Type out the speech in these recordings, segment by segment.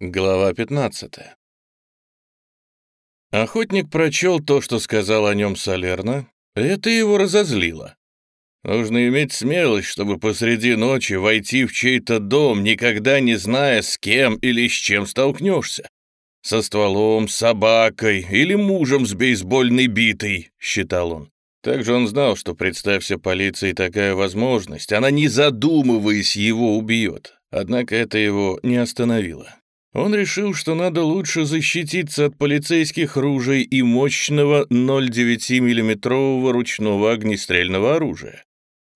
Глава 15 Охотник прочел то, что сказал о нем Салерно. Это его разозлило. Нужно иметь смелость, чтобы посреди ночи войти в чей-то дом, никогда не зная, с кем или с чем столкнешься. Со стволом, собакой или мужем с бейсбольной битой, считал он. Также он знал, что, представься полиции такая возможность, она, не задумываясь, его убьет. Однако это его не остановило. Он решил, что надо лучше защититься от полицейских ружей и мощного 0,9 миллиметрового ручного огнестрельного оружия.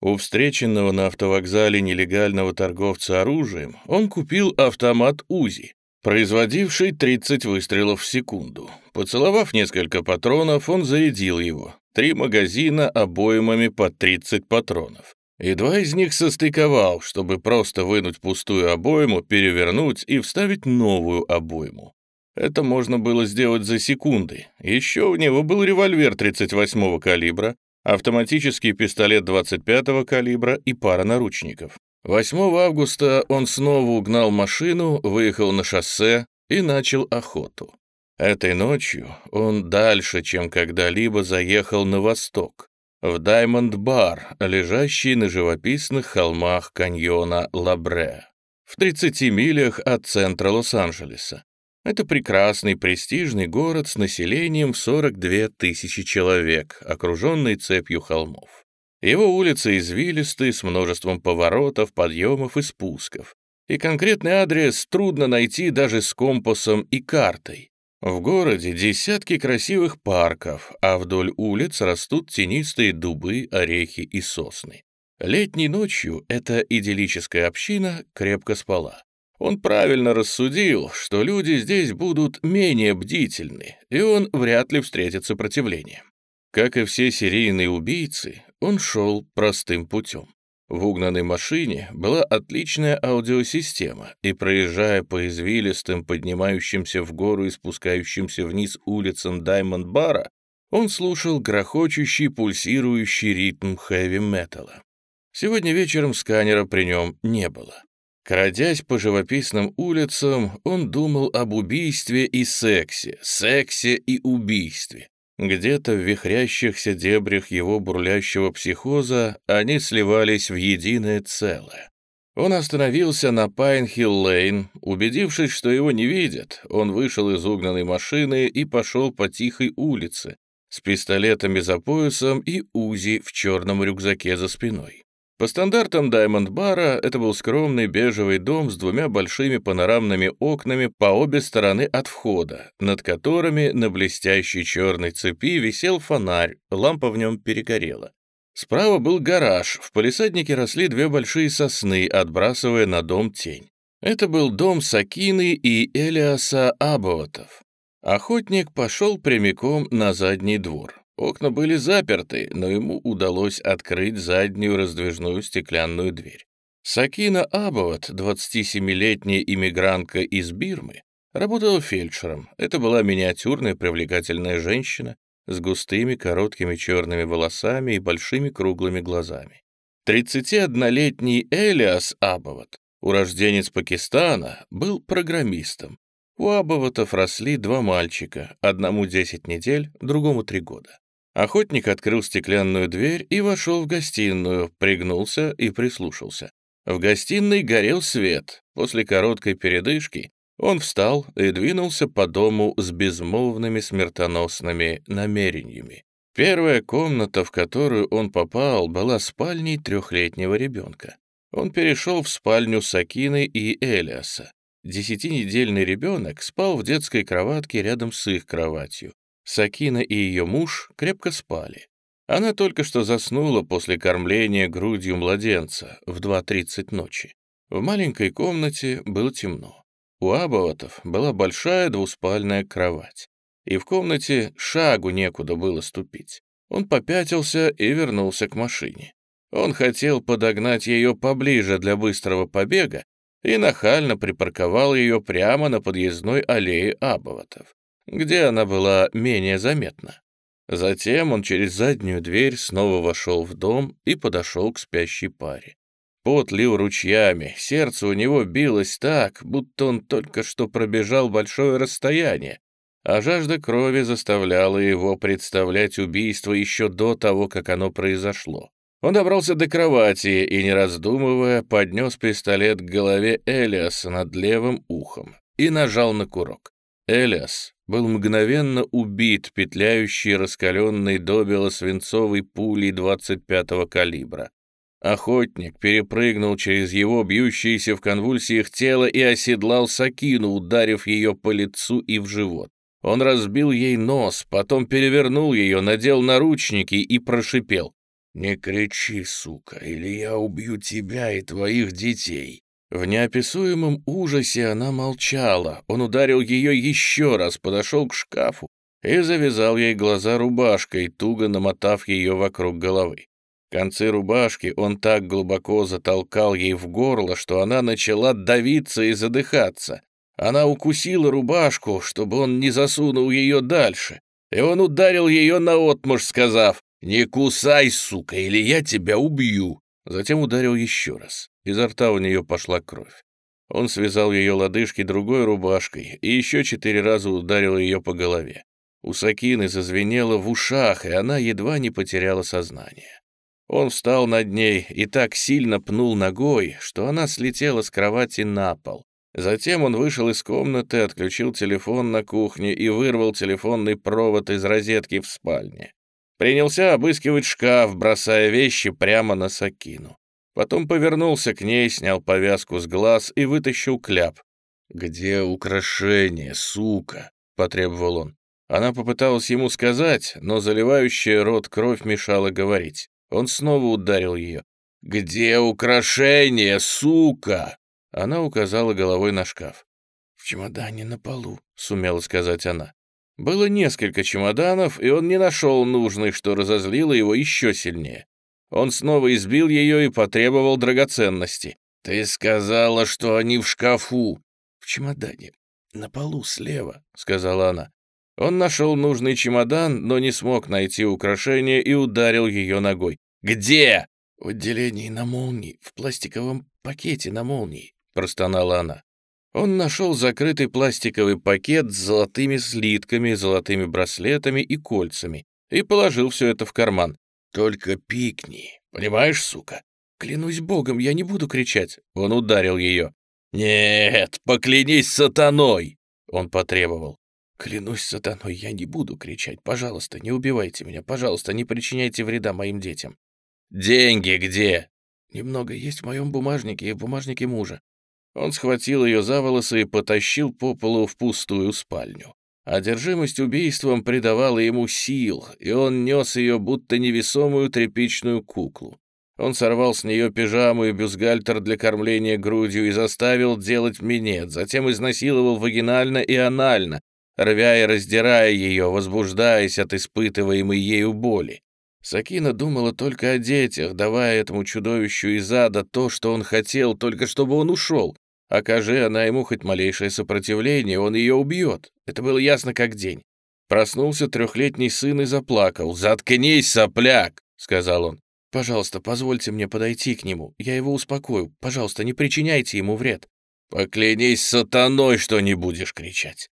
У встреченного на автовокзале нелегального торговца оружием он купил автомат УЗИ, производивший 30 выстрелов в секунду. Поцеловав несколько патронов, он зарядил его. Три магазина обоймами по 30 патронов и два из них состыковал, чтобы просто вынуть пустую обойму, перевернуть и вставить новую обойму. Это можно было сделать за секунды. Еще у него был револьвер 38-го калибра, автоматический пистолет 25-го калибра и пара наручников. 8 августа он снова угнал машину, выехал на шоссе и начал охоту. Этой ночью он дальше, чем когда-либо заехал на восток в Даймонд-бар, лежащий на живописных холмах каньона Лабре, в 30 милях от центра Лос-Анджелеса. Это прекрасный престижный город с населением в 42 тысячи человек, окруженный цепью холмов. Его улицы извилисты, с множеством поворотов, подъемов и спусков. И конкретный адрес трудно найти даже с компасом и картой. В городе десятки красивых парков, а вдоль улиц растут тенистые дубы, орехи и сосны. Летней ночью эта идиллическая община крепко спала. Он правильно рассудил, что люди здесь будут менее бдительны, и он вряд ли встретит сопротивление. Как и все серийные убийцы, он шел простым путем. В угнанной машине была отличная аудиосистема, и, проезжая по извилистым, поднимающимся в гору и спускающимся вниз улицам Даймонд-бара, он слушал грохочущий, пульсирующий ритм хэви-металла. Сегодня вечером сканера при нем не было. Крадясь по живописным улицам, он думал об убийстве и сексе, сексе и убийстве. Где-то в вихрящихся дебрях его бурлящего психоза они сливались в единое целое. Он остановился на Пайн-Хилл-Лейн. Убедившись, что его не видят, он вышел из угнанной машины и пошел по тихой улице с пистолетами за поясом и УЗИ в черном рюкзаке за спиной. По стандартам Даймонд-бара это был скромный бежевый дом с двумя большими панорамными окнами по обе стороны от входа, над которыми на блестящей черной цепи висел фонарь, лампа в нем перегорела. Справа был гараж, в палисаднике росли две большие сосны, отбрасывая на дом тень. Это был дом Сакины и Элиаса Абоатов. Охотник пошел прямиком на задний двор. Окна были заперты, но ему удалось открыть заднюю раздвижную стеклянную дверь. Сакина Абоват, 27-летняя иммигрантка из Бирмы, работала фельдшером. Это была миниатюрная привлекательная женщина с густыми короткими черными волосами и большими круглыми глазами. 31-летний Элиас Абоват, урожденец Пакистана, был программистом. У Абоватов росли два мальчика, одному 10 недель, другому 3 года. Охотник открыл стеклянную дверь и вошел в гостиную, пригнулся и прислушался. В гостиной горел свет. После короткой передышки он встал и двинулся по дому с безмолвными смертоносными намерениями. Первая комната, в которую он попал, была спальней трехлетнего ребенка. Он перешел в спальню Сакины и Элиаса. Десятинедельный ребенок спал в детской кроватке рядом с их кроватью. Сакина и ее муж крепко спали. Она только что заснула после кормления грудью младенца в 2.30 ночи. В маленькой комнате было темно. У Абаватов была большая двуспальная кровать. И в комнате шагу некуда было ступить. Он попятился и вернулся к машине. Он хотел подогнать ее поближе для быстрого побега и нахально припарковал ее прямо на подъездной аллее Абаватов где она была менее заметна. Затем он через заднюю дверь снова вошел в дом и подошел к спящей паре. пот лил ручьями, сердце у него билось так, будто он только что пробежал большое расстояние, а жажда крови заставляла его представлять убийство еще до того, как оно произошло. Он добрался до кровати и, не раздумывая, поднес пистолет к голове Элиаса над левым ухом и нажал на курок. Элиас был мгновенно убит петляющей раскаленной добело свинцовой пулей 25-го калибра. Охотник перепрыгнул через его бьющееся в конвульсиях тело и оседлал Сакину, ударив ее по лицу и в живот. Он разбил ей нос, потом перевернул ее, надел наручники и прошипел. «Не кричи, сука, или я убью тебя и твоих детей». В неописуемом ужасе она молчала. Он ударил ее еще раз, подошел к шкафу и завязал ей глаза рубашкой, туго намотав ее вокруг головы. Концы рубашки он так глубоко затолкал ей в горло, что она начала давиться и задыхаться. Она укусила рубашку, чтобы он не засунул ее дальше, и он ударил ее наотмашь, сказав «Не кусай, сука, или я тебя убью!» Затем ударил еще раз. Изо рта у нее пошла кровь. Он связал ее лодыжки другой рубашкой и еще четыре раза ударил ее по голове. У Сакины зазвенело в ушах, и она едва не потеряла сознание. Он встал над ней и так сильно пнул ногой, что она слетела с кровати на пол. Затем он вышел из комнаты, отключил телефон на кухне и вырвал телефонный провод из розетки в спальне. Принялся обыскивать шкаф, бросая вещи прямо на Сакину. Потом повернулся к ней, снял повязку с глаз и вытащил кляп. «Где украшение, сука?» — потребовал он. Она попыталась ему сказать, но заливающая рот кровь мешала говорить. Он снова ударил ее. «Где украшение, сука?» Она указала головой на шкаф. «В чемодане на полу», — сумела сказать она. Было несколько чемоданов, и он не нашел нужной, что разозлило его еще сильнее. Он снова избил ее и потребовал драгоценности. «Ты сказала, что они в шкафу». «В чемодане. На полу слева», — сказала она. Он нашел нужный чемодан, но не смог найти украшение и ударил ее ногой. «Где?» «В отделении на молнии, в пластиковом пакете на молнии», — простонала она. Он нашел закрытый пластиковый пакет с золотыми слитками, золотыми браслетами и кольцами и положил все это в карман. «Только пикни, понимаешь, сука? Клянусь богом, я не буду кричать». Он ударил ее. «Нет, поклянись сатаной!» Он потребовал. «Клянусь сатаной, я не буду кричать. Пожалуйста, не убивайте меня. Пожалуйста, не причиняйте вреда моим детям». «Деньги где?» «Немного есть в моем бумажнике и в бумажнике мужа. Он схватил ее за волосы и потащил по полу в пустую спальню. Одержимость убийством придавала ему сил, и он нес ее, будто невесомую тряпичную куклу. Он сорвал с нее пижаму и бюстгальтер для кормления грудью и заставил делать минет, затем изнасиловал вагинально и анально, рвя и раздирая ее, возбуждаясь от испытываемой ею боли. Сакина думала только о детях, давая этому чудовищу из ада то, что он хотел, только чтобы он ушел. Окажи она ему хоть малейшее сопротивление, он ее убьет. Это было ясно как день. Проснулся трехлетний сын и заплакал. «Заткнись, сопляк!» — сказал он. «Пожалуйста, позвольте мне подойти к нему. Я его успокою. Пожалуйста, не причиняйте ему вред». «Поклянись сатаной, что не будешь кричать».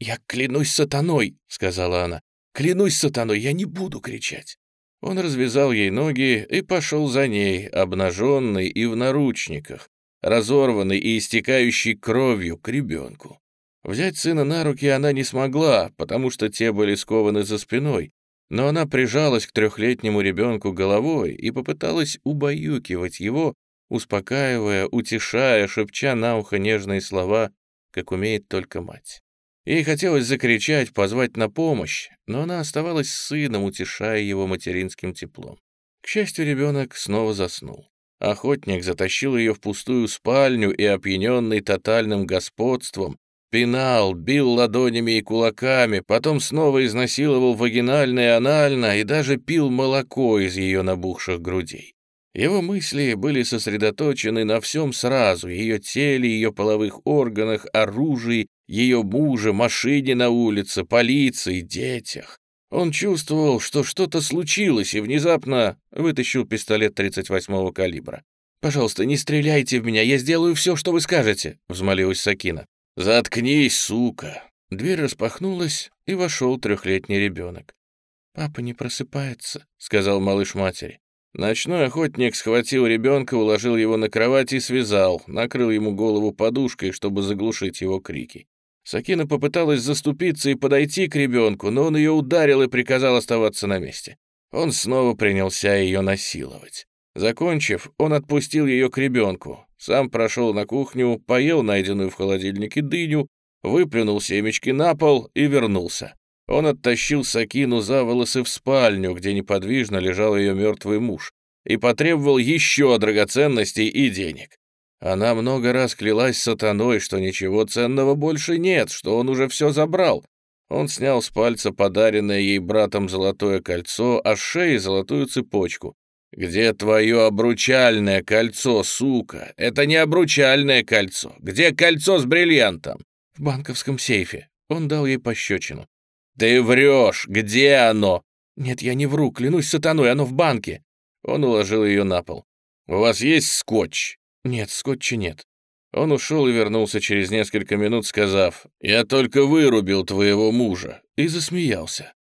«Я клянусь сатаной», — сказала она. «Клянусь сатаной, я не буду кричать». Он развязал ей ноги и пошел за ней, обнаженный и в наручниках, разорванный и истекающий кровью к ребенку. Взять сына на руки она не смогла, потому что те были скованы за спиной, но она прижалась к трехлетнему ребенку головой и попыталась убаюкивать его, успокаивая, утешая, шепча на ухо нежные слова, как умеет только мать. Ей хотелось закричать, позвать на помощь, но она оставалась с сыном, утешая его материнским теплом. К счастью, ребенок снова заснул. Охотник затащил ее в пустую спальню и, опьяненный тотальным господством, пинал, бил ладонями и кулаками, потом снова изнасиловал вагинально и анально и даже пил молоко из ее набухших грудей. Его мысли были сосредоточены на всем сразу, ее теле, ее половых органах, оружии ее муже, машине на улице, полиции, детях. Он чувствовал, что что-то случилось, и внезапно вытащил пистолет 38-го калибра. «Пожалуйста, не стреляйте в меня, я сделаю все, что вы скажете», — взмолилась Сакина. «Заткнись, сука!» Дверь распахнулась, и вошел трехлетний ребенок. «Папа не просыпается», — сказал малыш матери. Ночной охотник схватил ребенка, уложил его на кровать и связал, накрыл ему голову подушкой, чтобы заглушить его крики. Сакина попыталась заступиться и подойти к ребенку, но он ее ударил и приказал оставаться на месте. Он снова принялся ее насиловать. Закончив, он отпустил ее к ребенку, сам прошел на кухню, поел найденную в холодильнике дыню, выплюнул семечки на пол и вернулся. Он оттащил Сакину за волосы в спальню, где неподвижно лежал ее мертвый муж, и потребовал еще драгоценностей и денег. Она много раз клялась сатаной, что ничего ценного больше нет, что он уже все забрал. Он снял с пальца подаренное ей братом золотое кольцо, а с шеи золотую цепочку. «Где твое обручальное кольцо, сука? Это не обручальное кольцо. Где кольцо с бриллиантом?» «В банковском сейфе». Он дал ей пощечину. «Ты врешь! Где оно?» «Нет, я не вру, клянусь сатаной, оно в банке». Он уложил ее на пол. «У вас есть скотч?» «Нет, скотча нет». Он ушел и вернулся через несколько минут, сказав, «Я только вырубил твоего мужа», и засмеялся.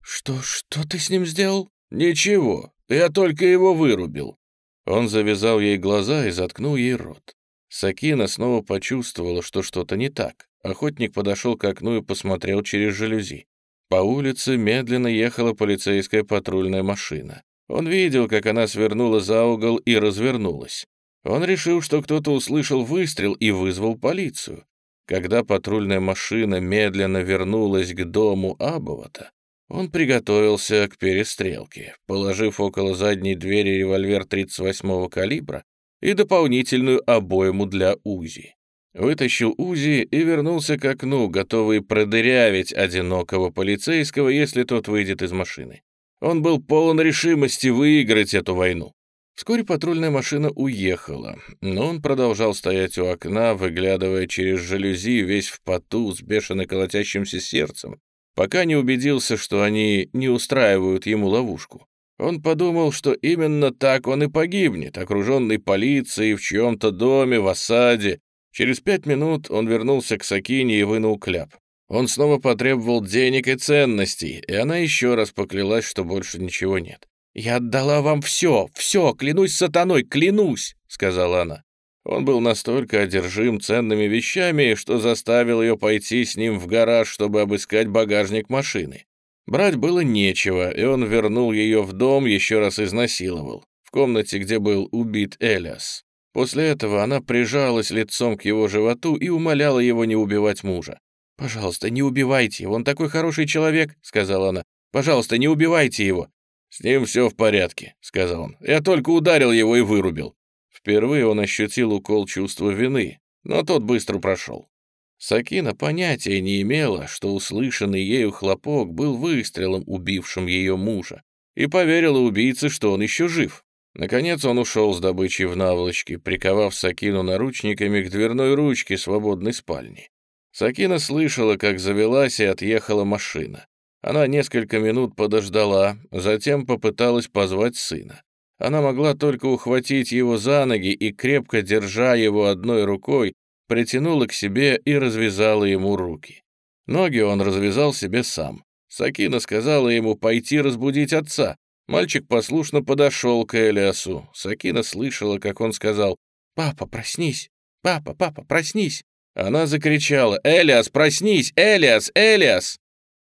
«Что, что ты с ним сделал?» «Ничего, я только его вырубил». Он завязал ей глаза и заткнул ей рот. Сакина снова почувствовала, что что-то не так. Охотник подошел к окну и посмотрел через жалюзи. По улице медленно ехала полицейская патрульная машина. Он видел, как она свернула за угол и развернулась. Он решил, что кто-то услышал выстрел и вызвал полицию. Когда патрульная машина медленно вернулась к дому Абовата, он приготовился к перестрелке, положив около задней двери револьвер 38-го калибра и дополнительную обойму для УЗИ. Вытащил УЗИ и вернулся к окну, готовый продырявить одинокого полицейского, если тот выйдет из машины. Он был полон решимости выиграть эту войну. Вскоре патрульная машина уехала, но он продолжал стоять у окна, выглядывая через жалюзи, весь в поту, с бешено колотящимся сердцем, пока не убедился, что они не устраивают ему ловушку. Он подумал, что именно так он и погибнет, окруженный полицией в чьем-то доме, в осаде. Через пять минут он вернулся к Сакине и вынул кляп. Он снова потребовал денег и ценностей, и она еще раз поклялась, что больше ничего нет. «Я отдала вам все, все, клянусь сатаной, клянусь!» — сказала она. Он был настолько одержим ценными вещами, что заставил ее пойти с ним в гараж, чтобы обыскать багажник машины. Брать было нечего, и он вернул ее в дом, еще раз изнасиловал, в комнате, где был убит Элиас. После этого она прижалась лицом к его животу и умоляла его не убивать мужа. «Пожалуйста, не убивайте его, он такой хороший человек», — сказала она. «Пожалуйста, не убивайте его». «С ним все в порядке», — сказал он. «Я только ударил его и вырубил». Впервые он ощутил укол чувства вины, но тот быстро прошел. Сакина понятия не имела, что услышанный ею хлопок был выстрелом, убившим ее мужа, и поверила убийце, что он еще жив. Наконец он ушел с добычей в наволочке, приковав Сакину наручниками к дверной ручке свободной спальни. Сакина слышала, как завелась и отъехала машина. Она несколько минут подождала, затем попыталась позвать сына. Она могла только ухватить его за ноги и, крепко держа его одной рукой, притянула к себе и развязала ему руки. Ноги он развязал себе сам. Сакина сказала ему пойти разбудить отца. Мальчик послушно подошел к Элиасу. Сакина слышала, как он сказал «Папа, проснись! Папа, папа, проснись!» Она закричала «Элиас, проснись! Элиас, Элиас!»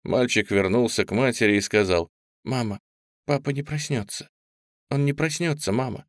Мальчик вернулся к матери и сказал, «Мама, папа не проснется. Он не проснется, мама.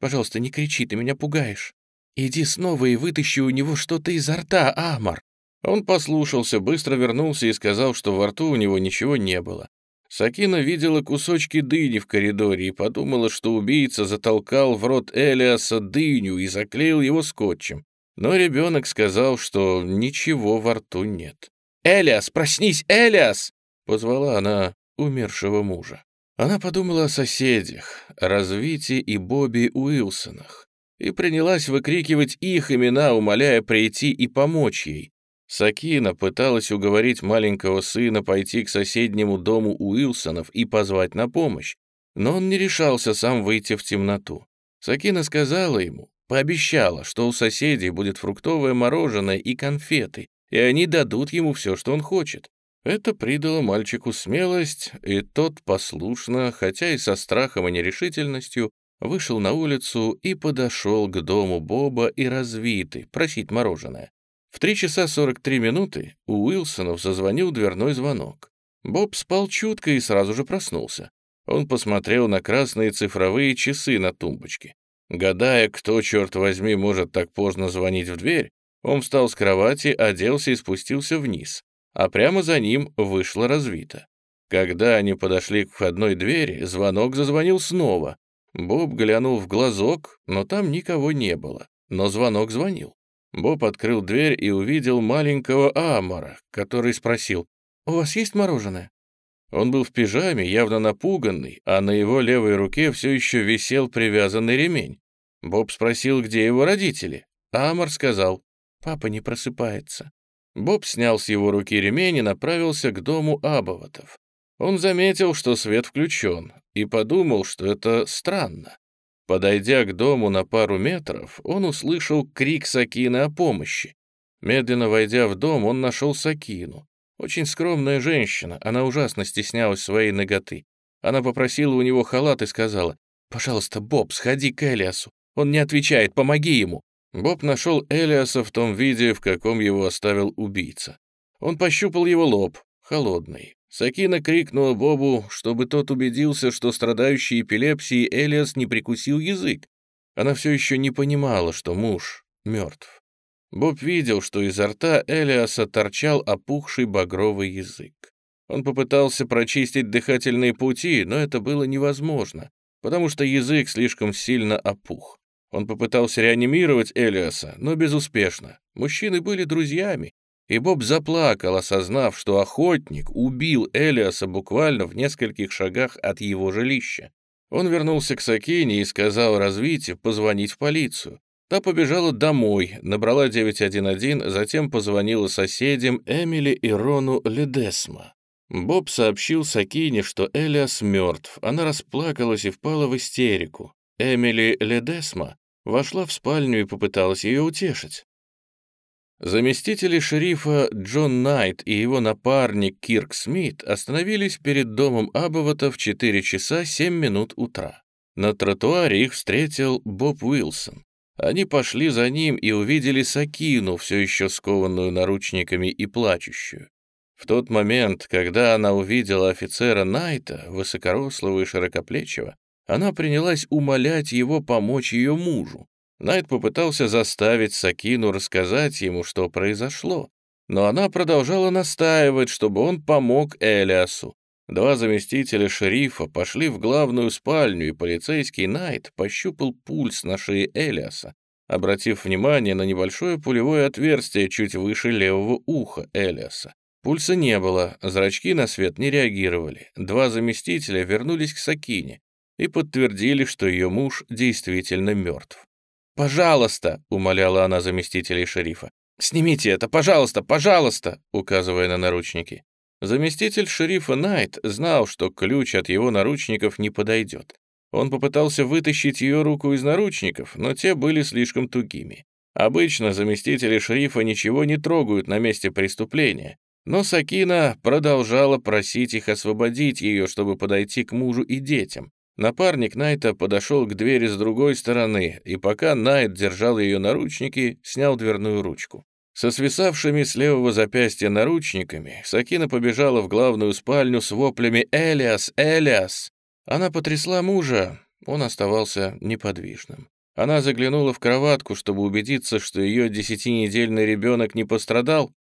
Пожалуйста, не кричи, ты меня пугаешь. Иди снова и вытащи у него что-то изо рта, Амар». Он послушался, быстро вернулся и сказал, что во рту у него ничего не было. Сакина видела кусочки дыни в коридоре и подумала, что убийца затолкал в рот Элиаса дыню и заклеил его скотчем. Но ребенок сказал, что ничего во рту нет. «Элиас, проснись, Элиас!» — позвала она умершего мужа. Она подумала о соседях, Развите и Бобби Уилсонах, и принялась выкрикивать их имена, умоляя прийти и помочь ей. Сакина пыталась уговорить маленького сына пойти к соседнему дому Уилсонов и позвать на помощь, но он не решался сам выйти в темноту. Сакина сказала ему, пообещала, что у соседей будет фруктовое мороженое и конфеты, и они дадут ему все, что он хочет. Это придало мальчику смелость, и тот послушно, хотя и со страхом и нерешительностью, вышел на улицу и подошел к дому Боба и развитый просить мороженое. В 3 часа 43 минуты у Уилсонов зазвонил дверной звонок. Боб спал чутко и сразу же проснулся. Он посмотрел на красные цифровые часы на тумбочке. Гадая, кто, черт возьми, может так поздно звонить в дверь, он встал с кровати, оделся и спустился вниз, а прямо за ним вышла развита. Когда они подошли к входной двери, звонок зазвонил снова. Боб глянул в глазок, но там никого не было, но звонок звонил. Боб открыл дверь и увидел маленького Амора, который спросил, «У вас есть мороженое?» Он был в пижаме, явно напуганный, а на его левой руке все еще висел привязанный ремень. Боб спросил, где его родители. Амар сказал, «Папа не просыпается». Боб снял с его руки ремень и направился к дому Абоватов. Он заметил, что свет включен, и подумал, что это странно. Подойдя к дому на пару метров, он услышал крик Сакины о помощи. Медленно войдя в дом, он нашел Сакину. Очень скромная женщина, она ужасно стеснялась своей ноготы. Она попросила у него халат и сказала, «Пожалуйста, Боб, сходи к Элиасу. Он не отвечает, помоги ему». Боб нашел Элиаса в том виде, в каком его оставил убийца. Он пощупал его лоб, холодный. Сакина крикнула Бобу, чтобы тот убедился, что страдающий эпилепсией Элиас не прикусил язык. Она все еще не понимала, что муж мертв. Боб видел, что изо рта Элиаса торчал опухший багровый язык. Он попытался прочистить дыхательные пути, но это было невозможно, потому что язык слишком сильно опух. Он попытался реанимировать Элиаса, но безуспешно. Мужчины были друзьями, и Боб заплакал, осознав, что охотник убил Элиаса буквально в нескольких шагах от его жилища. Он вернулся к Сакине и сказал развитию позвонить в полицию. Та побежала домой, набрала 911, затем позвонила соседям Эмили и Рону Ледесма. Боб сообщил Сакине, что Элиас мертв. Она расплакалась и впала в истерику. Эмили Ледесма вошла в спальню и попыталась ее утешить. Заместители шерифа Джон Найт и его напарник Кирк Смит остановились перед домом Абовата в 4 часа 7 минут утра. На тротуаре их встретил Боб Уилсон. Они пошли за ним и увидели Сакину, все еще скованную наручниками и плачущую. В тот момент, когда она увидела офицера Найта, высокорослого и широкоплечего, она принялась умолять его помочь ее мужу. Найт попытался заставить Сакину рассказать ему, что произошло, но она продолжала настаивать, чтобы он помог Элиасу. Два заместителя шерифа пошли в главную спальню, и полицейский Найт пощупал пульс на шее Элиаса, обратив внимание на небольшое пулевое отверстие чуть выше левого уха Элиаса. Пульса не было, зрачки на свет не реагировали. Два заместителя вернулись к Сакине и подтвердили, что ее муж действительно мертв. «Пожалуйста!» — умоляла она заместителей шерифа. «Снимите это, пожалуйста, пожалуйста!» — указывая на наручники. Заместитель шерифа Найт знал, что ключ от его наручников не подойдет. Он попытался вытащить ее руку из наручников, но те были слишком тугими. Обычно заместители шерифа ничего не трогают на месте преступления, но Сакина продолжала просить их освободить ее, чтобы подойти к мужу и детям. Напарник Найта подошел к двери с другой стороны, и пока Найт держал ее наручники, снял дверную ручку. Со свисавшими с левого запястья наручниками Сакина побежала в главную спальню с воплями «Элиас! Элиас!». Она потрясла мужа, он оставался неподвижным. Она заглянула в кроватку, чтобы убедиться, что ее десятинедельный ребенок не пострадал.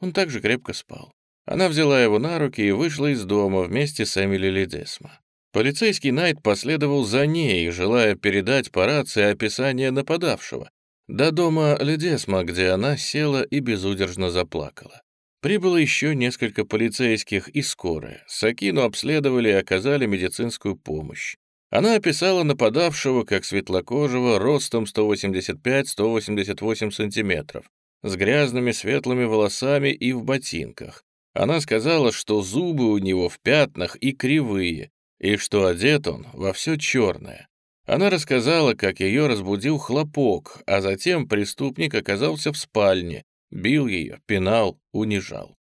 Он также крепко спал. Она взяла его на руки и вышла из дома вместе с Эмили Ледесма. Полицейский Найт последовал за ней, желая передать по рации описание нападавшего до дома Ледесма, где она села и безудержно заплакала. Прибыло еще несколько полицейских и скорая. Сакину обследовали и оказали медицинскую помощь. Она описала нападавшего как светлокожего ростом 185-188 сантиметров, с грязными светлыми волосами и в ботинках. Она сказала, что зубы у него в пятнах и кривые, и что одет он во все черное. Она рассказала, как ее разбудил хлопок, а затем преступник оказался в спальне, бил ее, пинал, унижал.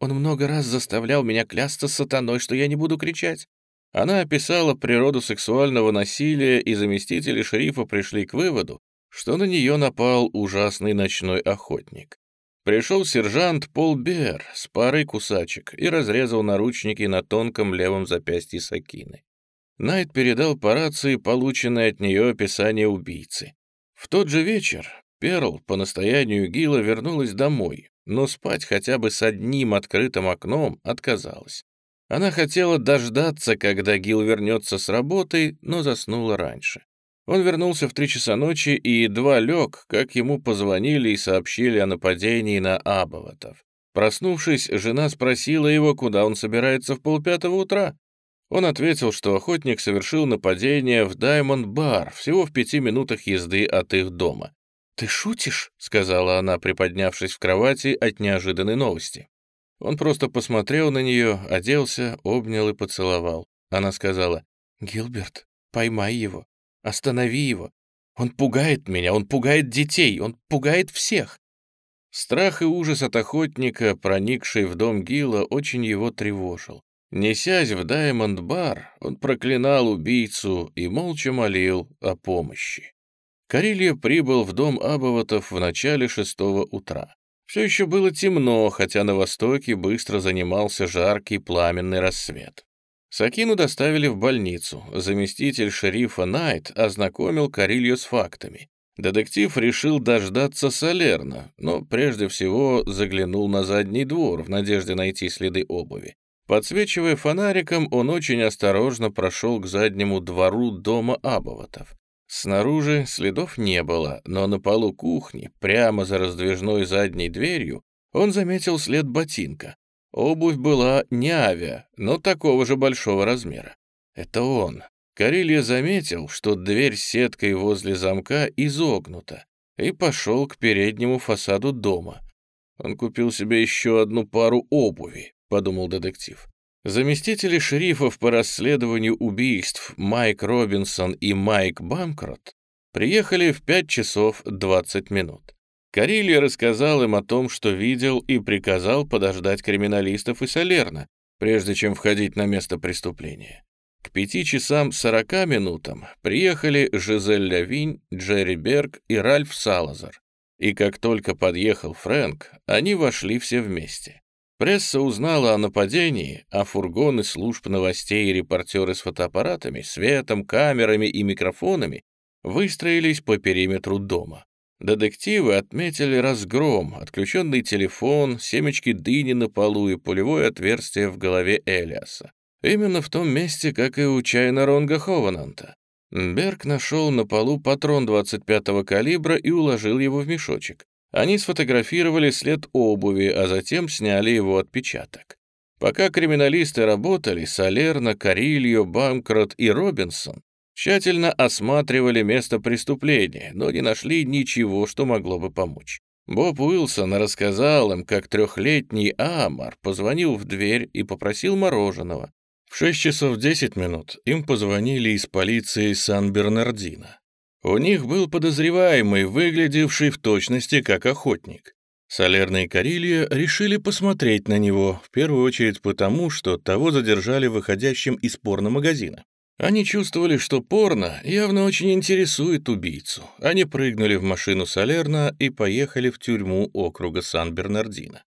Он много раз заставлял меня клясться сатаной, что я не буду кричать. Она описала природу сексуального насилия, и заместители шерифа пришли к выводу, что на нее напал ужасный ночной охотник. Пришел сержант Пол Бер с парой кусачек и разрезал наручники на тонком левом запястье Сакины. Найт передал по рации полученное от нее описание убийцы. В тот же вечер Перл по настоянию Гила вернулась домой, но спать хотя бы с одним открытым окном отказалась. Она хотела дождаться, когда Гил вернется с работы, но заснула раньше. Он вернулся в три часа ночи и едва лег, как ему позвонили и сообщили о нападении на Абоватов. Проснувшись, жена спросила его, куда он собирается в полпятого утра. Он ответил, что охотник совершил нападение в Даймонд-бар, всего в пяти минутах езды от их дома. «Ты шутишь?» — сказала она, приподнявшись в кровати от неожиданной новости. Он просто посмотрел на нее, оделся, обнял и поцеловал. Она сказала, «Гилберт, поймай его. Останови его. Он пугает меня, он пугает детей, он пугает всех. Страх и ужас от охотника, проникший в дом Гила, очень его тревожил. Несясь в Даймонд-бар, он проклинал убийцу и молча молил о помощи. Карелья прибыл в дом Абоватов в начале шестого утра. Все еще было темно, хотя на востоке быстро занимался жаркий пламенный рассвет. Сакину доставили в больницу. Заместитель шерифа Найт ознакомил Карилью с фактами. Детектив решил дождаться Салерна, но прежде всего заглянул на задний двор в надежде найти следы обуви. Подсвечивая фонариком, он очень осторожно прошел к заднему двору дома Абоватов. Снаружи следов не было, но на полу кухни, прямо за раздвижной задней дверью, он заметил след ботинка. Обувь была не авиа, но такого же большого размера. Это он. Карелья заметил, что дверь с сеткой возле замка изогнута, и пошел к переднему фасаду дома. Он купил себе еще одну пару обуви, подумал детектив. Заместители шерифов по расследованию убийств Майк Робинсон и Майк Бамкрот приехали в 5 часов 20 минут. Карилья рассказал им о том, что видел, и приказал подождать криминалистов и Солерна, прежде чем входить на место преступления. К пяти часам сорока минутам приехали Жизель Лявинь, Джерри Берг и Ральф Салазар. И как только подъехал Фрэнк, они вошли все вместе. Пресса узнала о нападении, а фургоны служб новостей и репортеры с фотоаппаратами, светом, камерами и микрофонами выстроились по периметру дома. Детективы отметили разгром, отключенный телефон, семечки дыни на полу и пулевое отверстие в голове Элиаса. Именно в том месте, как и у Чайна Ронга Ховананта. Берг нашел на полу патрон 25-го калибра и уложил его в мешочек. Они сфотографировали след обуви, а затем сняли его отпечаток. Пока криминалисты работали, Салерно, Карильо, Банкрот и Робинсон Тщательно осматривали место преступления, но не нашли ничего, что могло бы помочь. Боб Уилсон рассказал им, как трехлетний Амар позвонил в дверь и попросил мороженого. В 6 часов 10 минут им позвонили из полиции Сан-Бернардино. У них был подозреваемый, выглядевший в точности как охотник. Солерна и Карилья решили посмотреть на него, в первую очередь потому, что того задержали выходящим из порномагазина. Они чувствовали, что порно явно очень интересует убийцу. Они прыгнули в машину Салерна и поехали в тюрьму округа Сан-Бернардино.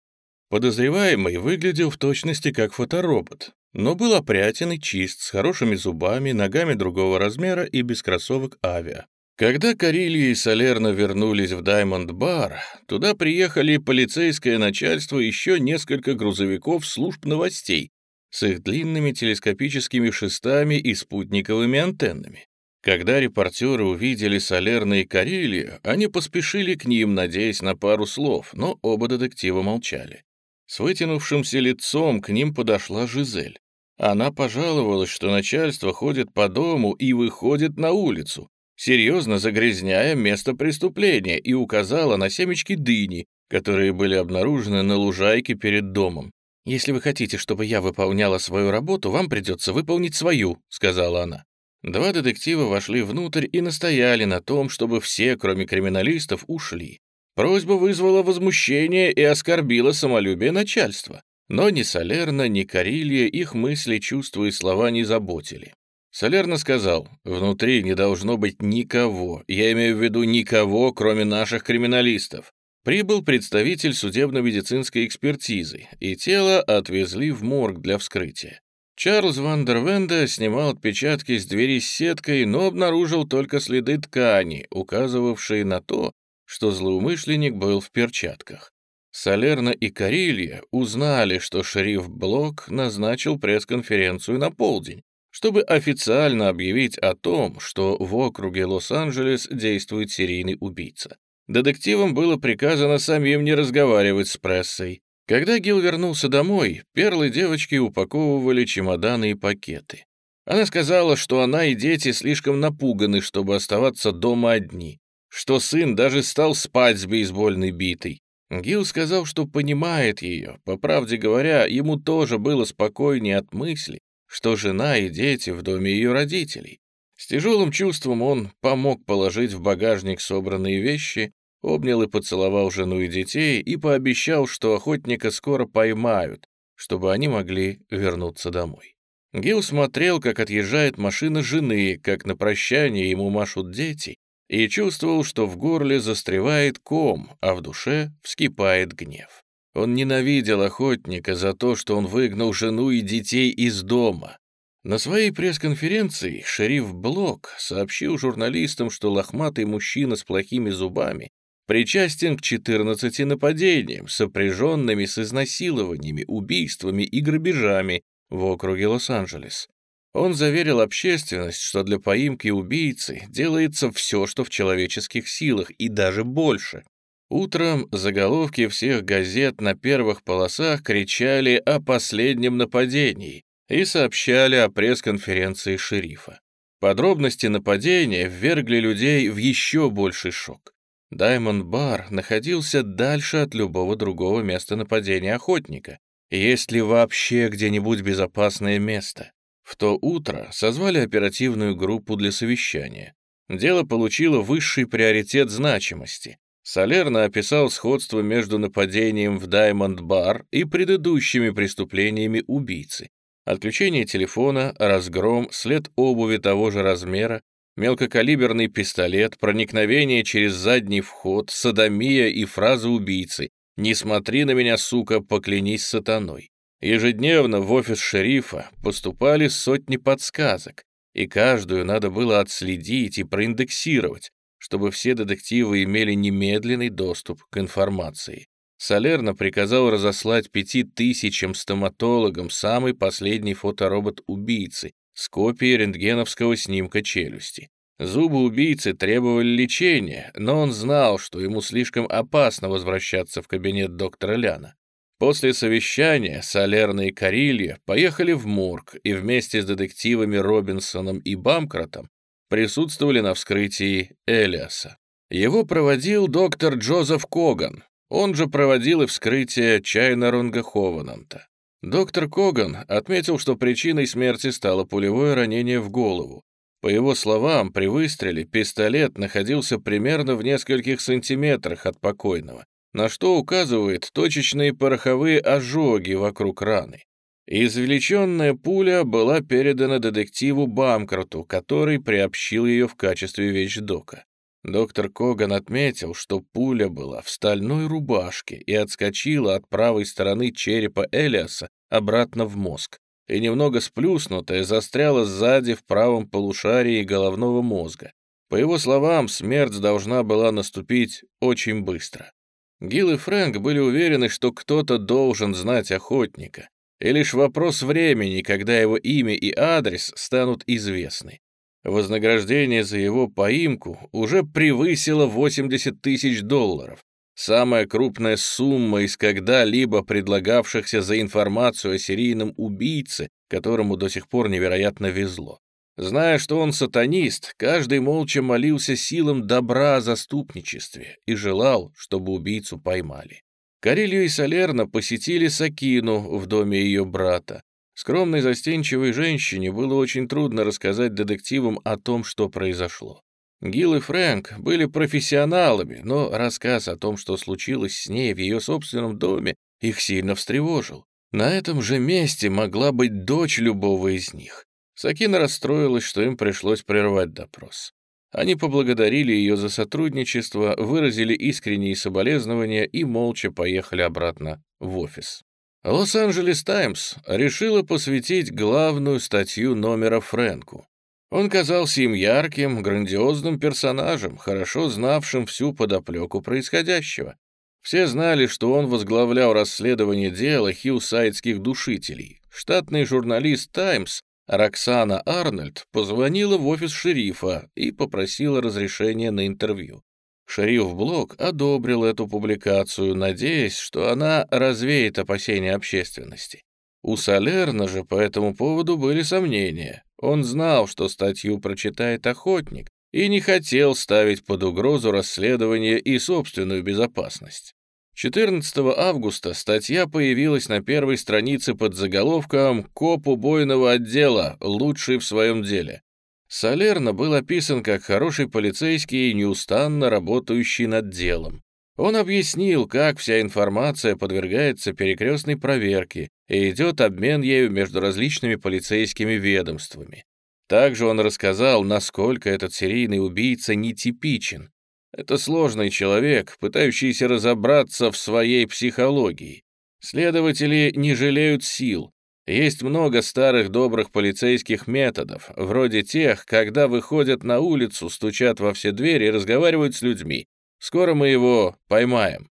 Подозреваемый выглядел в точности как фоторобот, но был опрятен и чист, с хорошими зубами, ногами другого размера и без кроссовок авиа. Когда Карилья и Салерно вернулись в Даймонд-бар, туда приехали полицейское начальство и еще несколько грузовиков служб новостей, с их длинными телескопическими шестами и спутниковыми антеннами. Когда репортеры увидели Солерна и Карелию, они поспешили к ним, надеясь на пару слов, но оба детектива молчали. С вытянувшимся лицом к ним подошла Жизель. Она пожаловалась, что начальство ходит по дому и выходит на улицу, серьезно загрязняя место преступления, и указала на семечки дыни, которые были обнаружены на лужайке перед домом. «Если вы хотите, чтобы я выполняла свою работу, вам придется выполнить свою», — сказала она. Два детектива вошли внутрь и настояли на том, чтобы все, кроме криминалистов, ушли. Просьба вызвала возмущение и оскорбила самолюбие начальства. Но ни Солерна, ни Карилья их мысли, чувства и слова не заботили. Солерно сказал, внутри не должно быть никого, я имею в виду никого, кроме наших криминалистов. Прибыл представитель судебно-медицинской экспертизы, и тело отвезли в морг для вскрытия. Чарльз Ван дер Венде снимал отпечатки с двери с сеткой, но обнаружил только следы ткани, указывавшие на то, что злоумышленник был в перчатках. Солерно и Карилья узнали, что шериф Блок назначил пресс-конференцию на полдень, чтобы официально объявить о том, что в округе Лос-Анджелес действует серийный убийца. Детективам было приказано самим не разговаривать с прессой. Когда Гил вернулся домой, перлы девочки упаковывали чемоданы и пакеты. Она сказала, что она и дети слишком напуганы, чтобы оставаться дома одни, что сын даже стал спать с бейсбольной битой. Гил сказал, что понимает ее. По правде говоря, ему тоже было спокойнее от мысли, что жена и дети в доме ее родителей. С тяжелым чувством он помог положить в багажник собранные вещи, обнял и поцеловал жену и детей и пообещал, что охотника скоро поймают, чтобы они могли вернуться домой. Гил смотрел, как отъезжает машина жены, как на прощание ему машут дети, и чувствовал, что в горле застревает ком, а в душе вскипает гнев. Он ненавидел охотника за то, что он выгнал жену и детей из дома. На своей пресс-конференции шериф Блок сообщил журналистам, что лохматый мужчина с плохими зубами причастен к 14 нападениям, сопряженными с изнасилованиями, убийствами и грабежами в округе Лос-Анджелес. Он заверил общественность, что для поимки убийцы делается все, что в человеческих силах, и даже больше. Утром заголовки всех газет на первых полосах кричали о последнем нападении и сообщали о пресс-конференции шерифа. Подробности нападения ввергли людей в еще больший шок. Даймонд Бар находился дальше от любого другого места нападения охотника. Есть ли вообще где-нибудь безопасное место? В то утро созвали оперативную группу для совещания. Дело получило высший приоритет значимости. Солерно описал сходство между нападением в Даймонд Бар и предыдущими преступлениями убийцы. Отключение телефона, разгром, след обуви того же размера, мелкокалиберный пистолет, проникновение через задний вход, садомия и фраза убийцы «Не смотри на меня, сука, поклянись сатаной». Ежедневно в офис шерифа поступали сотни подсказок, и каждую надо было отследить и проиндексировать, чтобы все детективы имели немедленный доступ к информации. Солерно приказал разослать пяти тысячам стоматологам самый последний фоторобот убийцы с копией рентгеновского снимка челюсти. Зубы убийцы требовали лечения, но он знал, что ему слишком опасно возвращаться в кабинет доктора Ляна. После совещания Солерно и Карилья поехали в морг и вместе с детективами Робинсоном и Бамкратом присутствовали на вскрытии Элиаса. Его проводил доктор Джозеф Коган, он же проводил и вскрытие Чайнарунга Ховананта. Доктор Коган отметил, что причиной смерти стало пулевое ранение в голову. По его словам, при выстреле пистолет находился примерно в нескольких сантиметрах от покойного, на что указывают точечные пороховые ожоги вокруг раны. Извлеченная пуля была передана детективу Бамкроту, который приобщил ее в качестве вещдока. Доктор Коган отметил, что пуля была в стальной рубашке и отскочила от правой стороны черепа Элиаса обратно в мозг, и немного сплюснутая застряла сзади в правом полушарии головного мозга. По его словам, смерть должна была наступить очень быстро. Гил и Фрэнк были уверены, что кто-то должен знать охотника, и лишь вопрос времени, когда его имя и адрес станут известны. Вознаграждение за его поимку уже превысило 80 тысяч долларов, самая крупная сумма из когда-либо предлагавшихся за информацию о серийном убийце, которому до сих пор невероятно везло. Зная, что он сатанист, каждый молча молился силам добра о заступничестве и желал, чтобы убийцу поймали. Карелью и Салерно посетили Сакину в доме ее брата. Скромной застенчивой женщине было очень трудно рассказать детективам о том, что произошло. Гил и Фрэнк были профессионалами, но рассказ о том, что случилось с ней в ее собственном доме, их сильно встревожил. На этом же месте могла быть дочь любого из них. Сакина расстроилась, что им пришлось прервать допрос. Они поблагодарили ее за сотрудничество, выразили искренние соболезнования и молча поехали обратно в офис. «Лос-Анджелес Таймс» решила посвятить главную статью номера Фрэнку. Он казался им ярким, грандиозным персонажем, хорошо знавшим всю подоплеку происходящего. Все знали, что он возглавлял расследование дела хиллсайдских душителей. Штатный журналист «Таймс» Роксана Арнольд позвонила в офис шерифа и попросила разрешения на интервью. Шериф Блок одобрил эту публикацию, надеясь, что она развеет опасения общественности. У Салерна же по этому поводу были сомнения. Он знал, что статью прочитает охотник, и не хотел ставить под угрозу расследование и собственную безопасность. 14 августа статья появилась на первой странице под заголовком «Коп убойного отдела, лучший в своем деле». Салерно был описан как хороший полицейский, неустанно работающий над делом. Он объяснил, как вся информация подвергается перекрестной проверке и идет обмен ею между различными полицейскими ведомствами. Также он рассказал, насколько этот серийный убийца нетипичен. Это сложный человек, пытающийся разобраться в своей психологии. Следователи не жалеют сил. Есть много старых добрых полицейских методов, вроде тех, когда выходят на улицу, стучат во все двери и разговаривают с людьми. Скоро мы его поймаем.